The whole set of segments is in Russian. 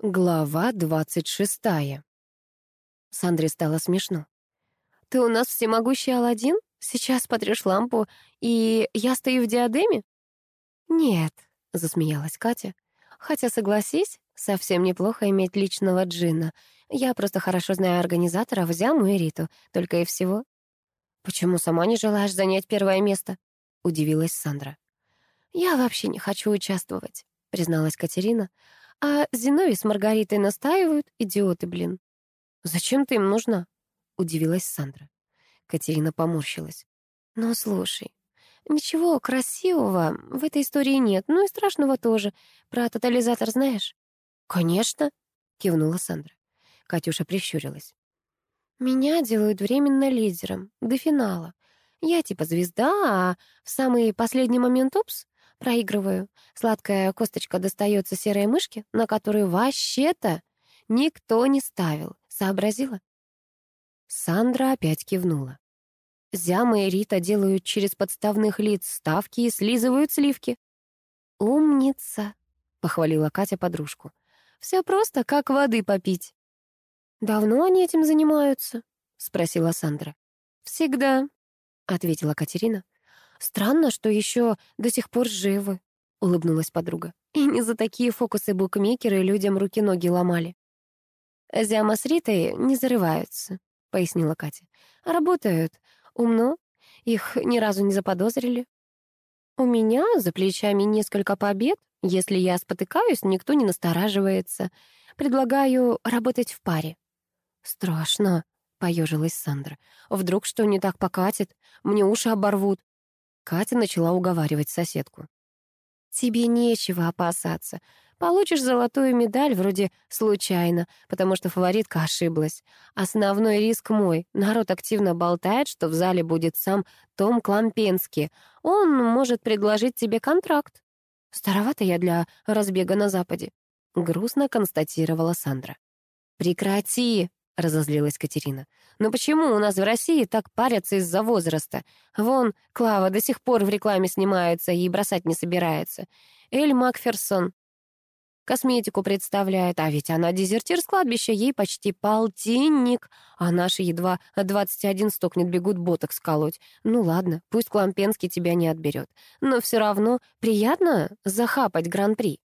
Глава двадцать шестая. Сандре стало смешно. «Ты у нас всемогущий Аладдин? Сейчас потрешь лампу, и я стою в диадеме?» «Нет», — засмеялась Катя. «Хотя, согласись, совсем неплохо иметь личного джинна. Я просто хорошо знаю организаторов, Зяму и Риту, только и всего». «Почему сама не желаешь занять первое место?» — удивилась Сандра. «Я вообще не хочу участвовать», — призналась Катерина. А Зиновий с Маргаритой настаивают, идиоты, блин. «Зачем ты им нужна?» — удивилась Сандра. Катерина поморщилась. «Ну, слушай, ничего красивого в этой истории нет, ну и страшного тоже. Про тотализатор знаешь?» «Конечно», — кивнула Сандра. Катюша прищурилась. «Меня делают временно лидером, до финала. Я типа звезда, а в самый последний момент, упс, Проигрываю. Сладкая косточка достается серой мышке, на которую вообще-то никто не ставил. Сообразила? Сандра опять кивнула. Зяма и Рита делают через подставных лиц ставки и слизывают сливки. «Умница», — похвалила Катя подружку. «Все просто, как воды попить». «Давно они этим занимаются?» — спросила Сандра. «Всегда», — ответила Катерина. Странно, что еще до сих пор живы, улыбнулась подруга. И не за такие фокусы букмекеры людям руки-ноги ломали. Зяма с Ритой не зарываются, пояснила Катя. Работают умно, их ни разу не заподозрили. У меня за плечами несколько побед. Если я спотыкаюсь, никто не настораживается. Предлагаю работать в паре. Страшно, поежилась Сандра. Вдруг что не так покатит? Мне уши оборвут. Катя начала уговаривать соседку. «Тебе нечего опасаться. Получишь золотую медаль вроде случайно, потому что фаворитка ошиблась. Основной риск мой. Народ активно болтает, что в зале будет сам Том Клампенский. Он может предложить тебе контракт. Старовато я для разбега на Западе», — грустно констатировала Сандра. «Прекрати!» Разозлилась Катерина. «Но почему у нас в России так парятся из-за возраста? Вон, Клава до сих пор в рекламе снимается и бросать не собирается. Эль Макферсон косметику представляет, а ведь она дезертир с кладбища, ей почти полтинник, а наши едва 21 стукнет, бегут боток сколоть. Ну ладно, пусть Клампенский тебя не отберет, но все равно приятно захапать гран-при.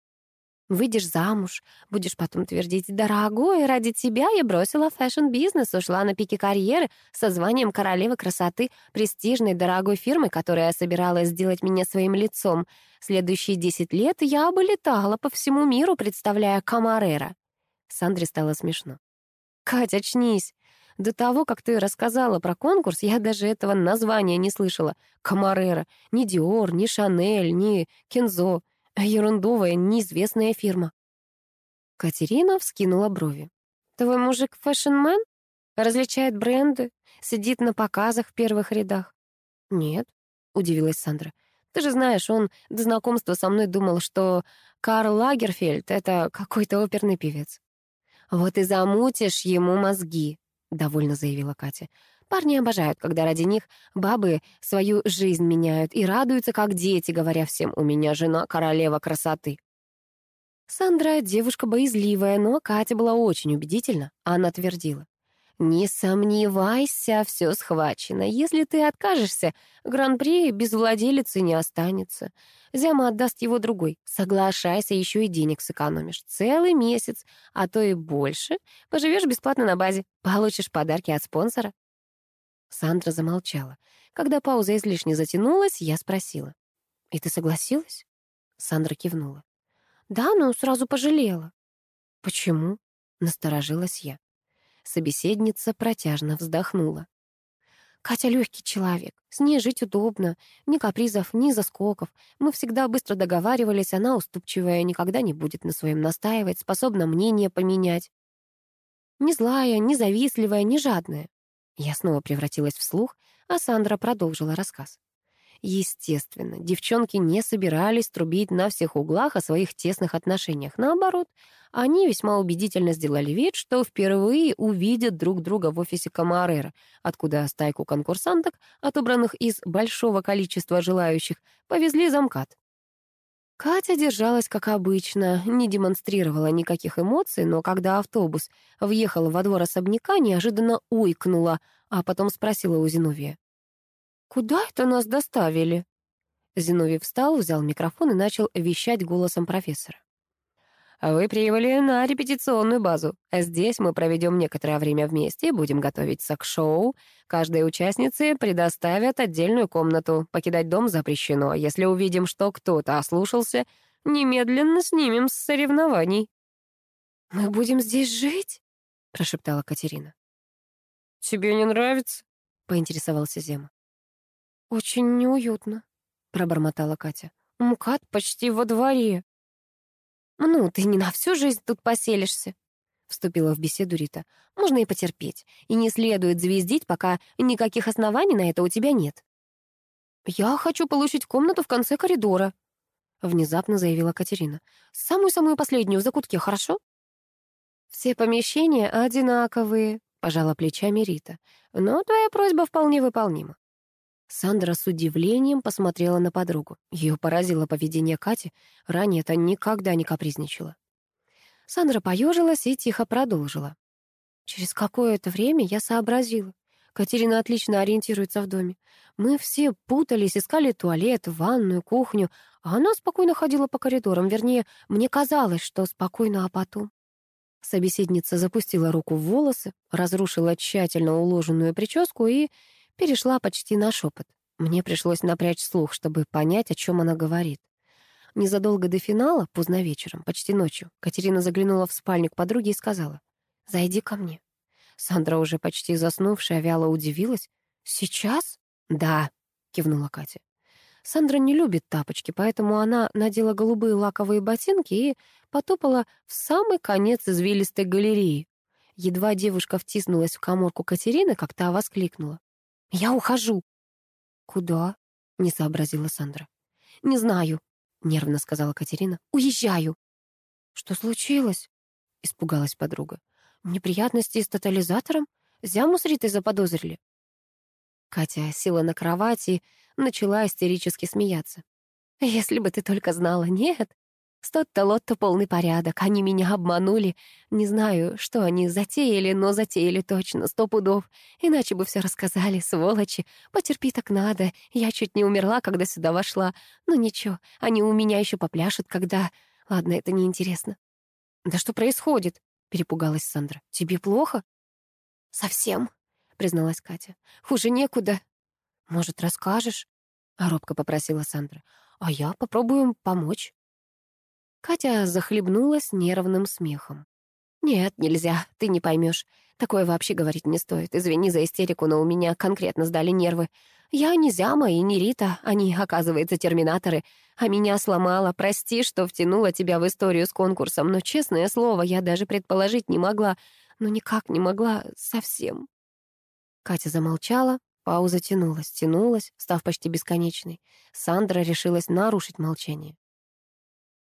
Выйдешь замуж, будешь потом твердить, дорогой, ради тебя я бросила фэшн-бизнес, ушла на пике карьеры со званием королевы красоты престижной дорогой фирмы, которая собиралась сделать меня своим лицом. Следующие десять лет я бы летала по всему миру, представляя Камарера. Сандре стало смешно. «Кать, очнись! До того, как ты рассказала про конкурс, я даже этого названия не слышала. Камарера. Ни Диор, ни Шанель, ни Кензо. Ерундовая, неизвестная фирма. Катерина вскинула брови. Твой мужик фэшн-мен? Различает бренды? Сидит на показах в первых рядах? Нет, удивилась Сандра. Ты же знаешь, он до знакомства со мной думал, что Карл Лагерфельд — это какой-то оперный певец. «Вот и замутишь ему мозги», — довольно заявила Катя. Парни обожают, когда ради них бабы свою жизнь меняют и радуются, как дети, говоря всем «у меня жена королева красоты». Сандра — девушка боязливая, но Катя была очень убедительна. Она твердила. «Не сомневайся, все схвачено. Если ты откажешься, гран-при без владелицы не останется. Зяма отдаст его другой. Соглашайся, еще и денег сэкономишь. Целый месяц, а то и больше. Поживешь бесплатно на базе. Получишь подарки от спонсора. Сандра замолчала. Когда пауза излишне затянулась, я спросила. «И ты согласилась?» Сандра кивнула. «Да, но сразу пожалела». «Почему?» — насторожилась я. Собеседница протяжно вздохнула. Катя легкий человек, с ней жить удобно, ни капризов, ни заскоков. Мы всегда быстро договаривались, она уступчивая, никогда не будет на своем настаивать, способна мнение поменять. Не злая, не завистливая, не жадная. Я снова превратилась в слух, а Сандра продолжила рассказ. Естественно, девчонки не собирались трубить на всех углах о своих тесных отношениях. Наоборот, они весьма убедительно сделали вид, что впервые увидят друг друга в офисе Камарера, откуда стайку конкурсанток, отобранных из большого количества желающих, повезли замкат. Катя держалась как обычно, не демонстрировала никаких эмоций, но когда автобус въехал во двор особняка, неожиданно уйкнула, а потом спросила у Зиновия. «Куда это нас доставили?» Зиновий встал, взял микрофон и начал вещать голосом профессора. Вы прибыли на репетиционную базу. Здесь мы проведем некоторое время вместе будем готовиться к шоу. Каждой участнице предоставят отдельную комнату. Покидать дом запрещено. Если увидим, что кто-то ослушался, немедленно снимем с соревнований». «Мы будем здесь жить?» — прошептала Катерина. «Тебе не нравится?» — поинтересовался Зема. «Очень неуютно», — пробормотала Катя. «МКАД почти во дворе». «Ну, ты не на всю жизнь тут поселишься», — вступила в беседу Рита. «Можно и потерпеть. И не следует звездить, пока никаких оснований на это у тебя нет». «Я хочу получить комнату в конце коридора», — внезапно заявила Катерина. «Самую-самую последнюю в закутке, хорошо?» «Все помещения одинаковые», — пожала плечами Рита. «Но твоя просьба вполне выполнима». Сандра с удивлением посмотрела на подругу. Ее поразило поведение Кати. Ранее это никогда не капризничала. Сандра поежилась и тихо продолжила. Через какое-то время я сообразила. Катерина отлично ориентируется в доме. Мы все путались, искали туалет, ванную, кухню, а она спокойно ходила по коридорам. Вернее, мне казалось, что спокойно, а потом... Собеседница запустила руку в волосы, разрушила тщательно уложенную прическу и перешла почти на шепот. Мне пришлось напрячь слух, чтобы понять, о чем она говорит. Незадолго до финала, поздно вечером, почти ночью, Катерина заглянула в спальню к подруге и сказала, «Зайди ко мне». Сандра, уже почти заснувшая, вяло удивилась. «Сейчас?» «Да», — кивнула Катя. Сандра не любит тапочки, поэтому она надела голубые лаковые ботинки и потопала в самый конец извилистой галереи. Едва девушка втиснулась в коморку Катерины, как та воскликнула. «Я ухожу». «Куда?» — не сообразила Сандра. «Не знаю», — нервно сказала Катерина. «Уезжаю». «Что случилось?» — испугалась подруга. «Неприятности с тотализатором? Зяму с Ритой заподозрили?» Катя села на кровати и начала истерически смеяться. «Если бы ты только знала, нет, Стот-то лотто полный порядок. Они меня обманули. Не знаю, что они затеяли, но затеяли точно, сто пудов. Иначе бы все рассказали, сволочи. Потерпи так надо. Я чуть не умерла, когда сюда вошла. Но ничего, они у меня еще попляшут, когда... Ладно, это неинтересно. «Да что происходит?» — перепугалась Сандра. «Тебе плохо?» «Совсем», — призналась Катя. «Хуже некуда». «Может, расскажешь?» — робко попросила Сандра. «А я попробую помочь». Катя захлебнулась нервным смехом. «Нет, нельзя, ты не поймешь. Такое вообще говорить не стоит. Извини за истерику, но у меня конкретно сдали нервы. Я не Зяма и не Рита, они, оказывается, терминаторы. А меня сломало. Прости, что втянула тебя в историю с конкурсом, но, честное слово, я даже предположить не могла. Ну, никак не могла совсем». Катя замолчала, пауза тянулась, тянулась, став почти бесконечной. Сандра решилась нарушить молчание.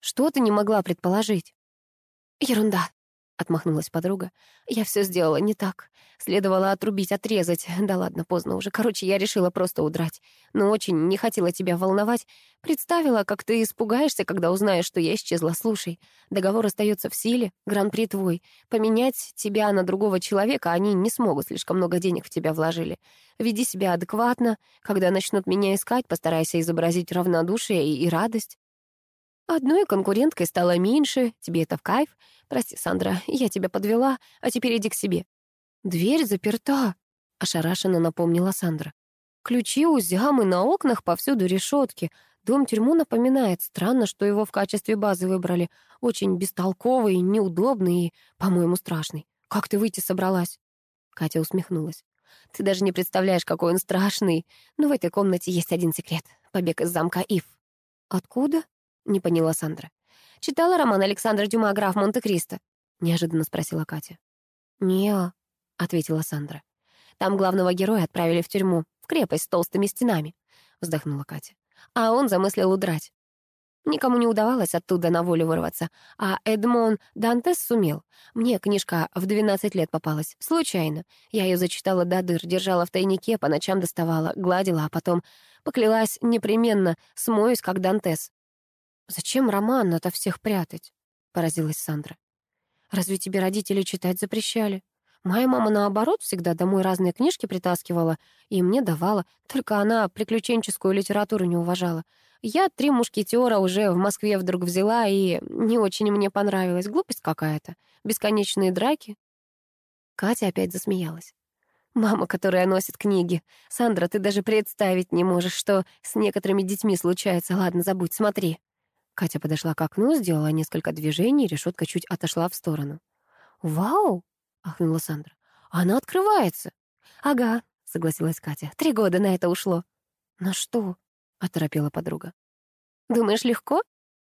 Что ты не могла предположить?» «Ерунда», — отмахнулась подруга. «Я все сделала не так. Следовало отрубить, отрезать. Да ладно, поздно уже. Короче, я решила просто удрать. Но очень не хотела тебя волновать. Представила, как ты испугаешься, когда узнаешь, что я исчезла. Слушай, договор остается в силе, гран-при твой. Поменять тебя на другого человека они не смогут, слишком много денег в тебя вложили. Веди себя адекватно. Когда начнут меня искать, постарайся изобразить равнодушие и, и радость. Одной конкуренткой стало меньше, тебе это в кайф. Прости, Сандра, я тебя подвела, а теперь иди к себе. Дверь заперта, ошарашенно напомнила Сандра. Ключи у зямы на окнах повсюду решетки. Дом-тюрьму напоминает. Странно, что его в качестве базы выбрали. Очень бестолковый, неудобный и, по-моему, страшный. Как ты выйти собралась? Катя усмехнулась. Ты даже не представляешь, какой он страшный. Но в этой комнате есть один секрет. Побег из замка Ив. Откуда? Не поняла Сандра. «Читала роман Александра Дюма «Граф Монте-Кристо»?» — неожиданно спросила Катя. «Не-а», ответила Сандра. «Там главного героя отправили в тюрьму, в крепость с толстыми стенами», — вздохнула Катя. «А он замыслил удрать. Никому не удавалось оттуда на волю вырваться, а Эдмон Дантес сумел. Мне книжка в 12 лет попалась, случайно. Я ее зачитала до дыр, держала в тайнике, по ночам доставала, гладила, а потом поклялась непременно смоюсь, как Дантес. «Зачем роман ото всех прятать?» — поразилась Сандра. «Разве тебе родители читать запрещали? Моя мама, наоборот, всегда домой разные книжки притаскивала и мне давала, только она приключенческую литературу не уважала. Я «Три мушкетера» уже в Москве вдруг взяла, и не очень мне понравилось. Глупость какая-то. Бесконечные драки. Катя опять засмеялась. Мама, которая носит книги. Сандра, ты даже представить не можешь, что с некоторыми детьми случается. Ладно, забудь, смотри. Катя подошла к окну, сделала несколько движений, решетка чуть отошла в сторону. «Вау!» — ахнула Сандра. «Она открывается!» «Ага», — согласилась Катя. «Три года на это ушло». «На что?» — оторопела подруга. «Думаешь, легко?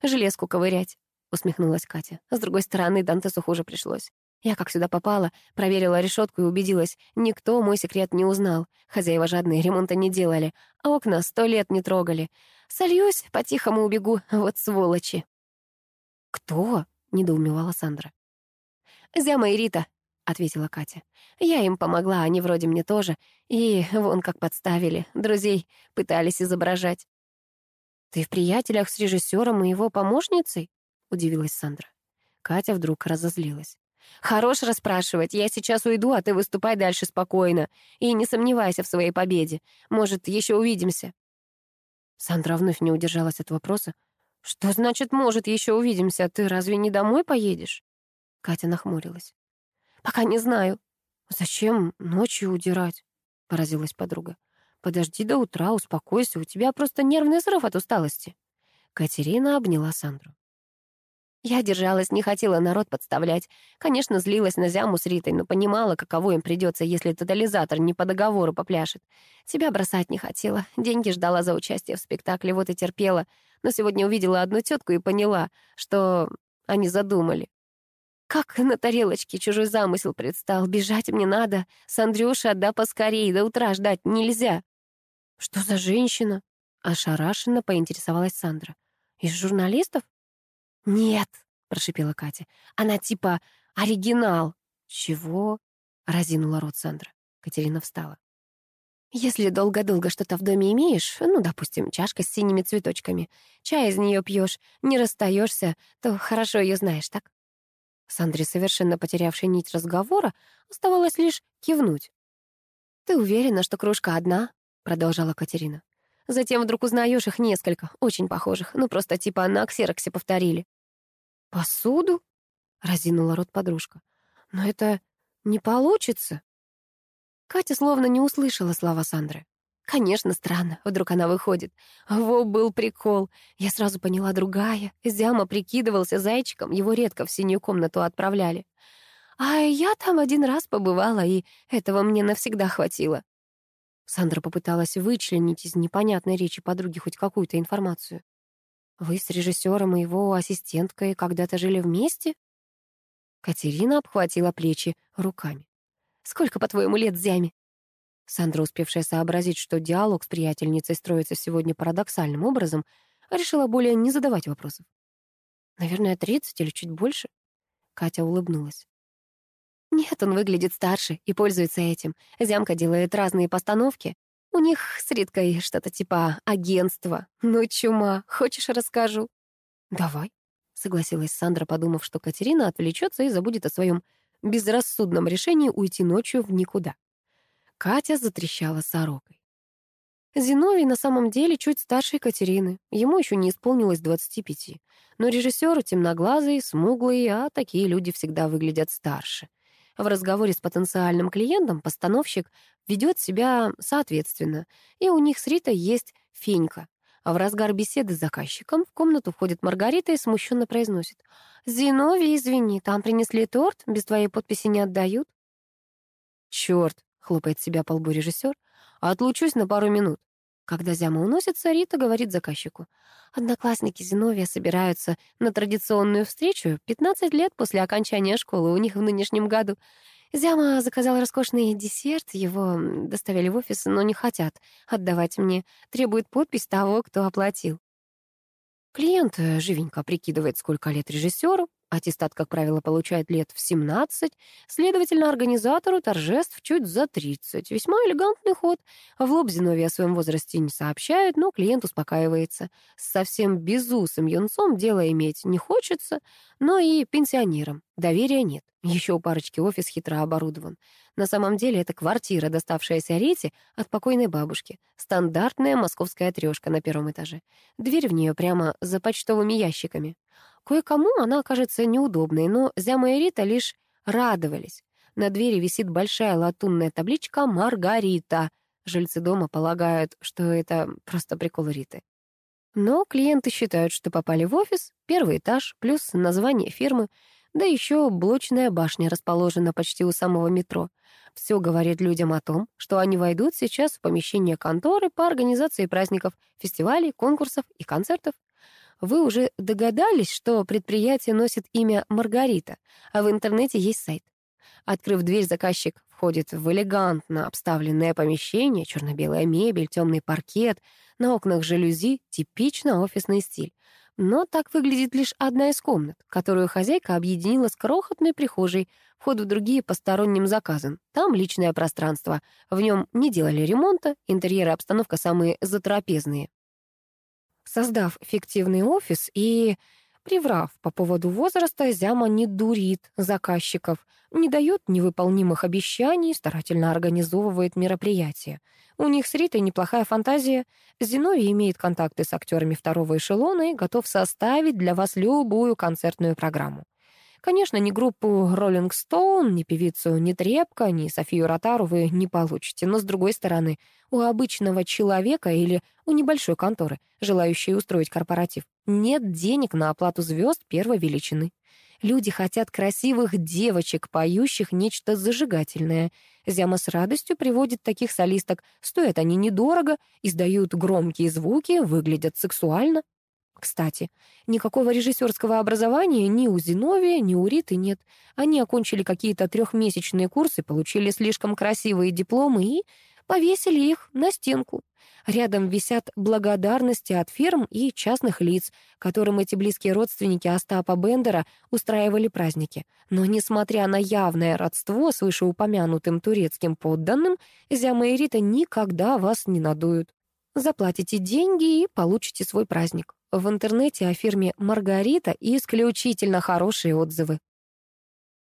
Железку ковырять?» — усмехнулась Катя. С другой стороны, Дантесу хуже пришлось. Я как сюда попала, проверила решетку и убедилась, никто мой секрет не узнал. Хозяева жадные ремонта не делали, а окна сто лет не трогали. Сольюсь, по-тихому убегу, вот сволочи. «Кто?» — недоумевала Сандра. «Зяма и Рита», — ответила Катя. «Я им помогла, они вроде мне тоже. И вон как подставили, друзей пытались изображать». «Ты в приятелях с режиссером и его помощницей?» — удивилась Сандра. Катя вдруг разозлилась. «Хорош расспрашивать. Я сейчас уйду, а ты выступай дальше спокойно. И не сомневайся в своей победе. Может, еще увидимся». Сандра вновь не удержалась от вопроса. «Что значит, может, еще увидимся? Ты разве не домой поедешь?» Катя нахмурилась. «Пока не знаю». «Зачем ночью удирать?» — поразилась подруга. «Подожди до утра, успокойся, у тебя просто нервный срыв от усталости». Катерина обняла Сандру. Я держалась, не хотела народ подставлять. Конечно, злилась на Зяму с Ритой, но понимала, каково им придется, если тотализатор не по договору попляшет. Себя бросать не хотела. Деньги ждала за участие в спектакле, вот и терпела. Но сегодня увидела одну тетку и поняла, что они задумали. Как на тарелочке чужой замысел предстал. Бежать мне надо. С Андрюшей отда поскорей, до утра ждать нельзя. Что за женщина? Ошарашенно поинтересовалась Сандра. Из журналистов? «Нет», — прошипела Катя, — «она типа оригинал». «Чего?» — разинула рот Сандра. Катерина встала. «Если долго-долго что-то в доме имеешь, ну, допустим, чашка с синими цветочками, чай из нее пьешь, не расстаешься, то хорошо ее знаешь, так?» Сандре, совершенно потерявшей нить разговора, оставалось лишь кивнуть. «Ты уверена, что кружка одна?» — продолжала Катерина. «Затем вдруг узнаешь их несколько, очень похожих, ну просто типа на ксероксе повторили. «Посуду?» — разинула рот подружка. «Но это не получится». Катя словно не услышала слова Сандры. Конечно, странно, вдруг она выходит. Во был прикол. Я сразу поняла другая. Зяма прикидывался зайчиком, его редко в синюю комнату отправляли. А я там один раз побывала, и этого мне навсегда хватило. Сандра попыталась вычленить из непонятной речи подруги хоть какую-то информацию. Вы с режиссером и его ассистенткой когда-то жили вместе? Катерина обхватила плечи руками. Сколько, по-твоему, лет Зяме? Сандра, успевшая сообразить, что диалог с приятельницей строится сегодня парадоксальным образом, решила более не задавать вопросов. Наверное, тридцать или чуть больше. Катя улыбнулась. Нет, он выглядит старше и пользуется этим. Зямка делает разные постановки, у них с Риткой что-то типа агентства. Ну, чума, хочешь, расскажу?» «Давай», — согласилась Сандра, подумав, что Катерина отвлечется и забудет о своем безрассудном решении уйти ночью в никуда. Катя затрещала сорокой. Зиновий на самом деле чуть старше Екатерины. Ему еще не исполнилось 25. Но режиссер темноглазый, смуглый, а такие люди всегда выглядят старше. В разговоре с потенциальным клиентом постановщик ведет себя соответственно, и у них с Ритой есть фенька. А в разгар беседы с заказчиком в комнату входит Маргарита и смущенно произносит. «Зиновий, извини, там принесли торт, без твоей подписи не отдают». «Чёрт!» — хлопает себя по лбу режиссер. «Отлучусь на пару минут». Когда Зяма уносится, Рита говорит заказчику. Одноклассники Зиновия собираются на традиционную встречу 15 лет после окончания школы у них в нынешнем году. Зяма заказал роскошный десерт, его доставили в офис, но не хотят отдавать мне. Требует подпись того, кто оплатил. Клиент живенько прикидывает, сколько лет режиссеру, Аттестат, как правило, получает лет в 17, следовательно, организатору торжеств чуть за 30. Весьма элегантный ход. В лоб Зиновий о своем возрасте не сообщает, но клиент успокаивается. С совсем безусым юнцом дело иметь не хочется, но и пенсионерам доверия нет. Еще у парочки офис хитро оборудован. На самом деле это квартира, доставшаяся Рите от покойной бабушки. Стандартная московская трешка на первом этаже. Дверь в нее прямо за почтовыми ящиками. Кое-кому она окажется неудобной, но Зяма и Рита лишь радовались. На двери висит большая латунная табличка «Маргарита». Жильцы дома полагают, что это просто прикол Риты. Но клиенты считают, что попали в офис, первый этаж, плюс название фирмы, да еще блочная башня расположена почти у самого метро. Все говорит людям о том, что они войдут сейчас в помещение конторы по организации праздников, фестивалей, конкурсов и концертов. Вы уже догадались, что предприятие носит имя Маргарита, а в интернете есть сайт. Открыв дверь, заказчик входит в элегантно обставленное помещение, черно-белая мебель, темный паркет, на окнах жалюзи, типично офисный стиль. Но так выглядит лишь одна из комнат, которую хозяйка объединила с крохотной прихожей, вход в другие посторонним заказом. Там личное пространство. В нем не делали ремонта, интерьеры и обстановка самые затрапезные. Создав фиктивный офис и приврав по поводу возраста, Зяма не дурит заказчиков, не дает невыполнимых обещаний, старательно организовывает мероприятия. У них с Ритой неплохая фантазия. Зиновий имеет контакты с актерами второго эшелона и готов составить для вас любую концертную программу. Конечно, ни группу Rolling Stone, ни певицу ни Трепка, ни Софию Ротару вы не получите, но, с другой стороны, у обычного человека или у небольшой конторы, желающей устроить корпоратив, нет денег на оплату звезд первой величины. Люди хотят красивых девочек, поющих нечто зажигательное. Зяма с радостью приводит таких солисток. Стоят они недорого, издают громкие звуки, выглядят сексуально. Кстати, никакого режиссерского образования ни у Зиновия, ни у Риты нет. Они окончили какие-то трехмесячные курсы, получили слишком красивые дипломы и повесили их на стенку. Рядом висят благодарности от фирм и частных лиц, которым эти близкие родственники Остапа Бендера устраивали праздники. Но, несмотря на явное родство с вышеупомянутым турецким подданным, Зяма и Рита никогда вас не надуют. Заплатите деньги и получите свой праздник. В интернете о фирме «Маргарита» исключительно хорошие отзывы.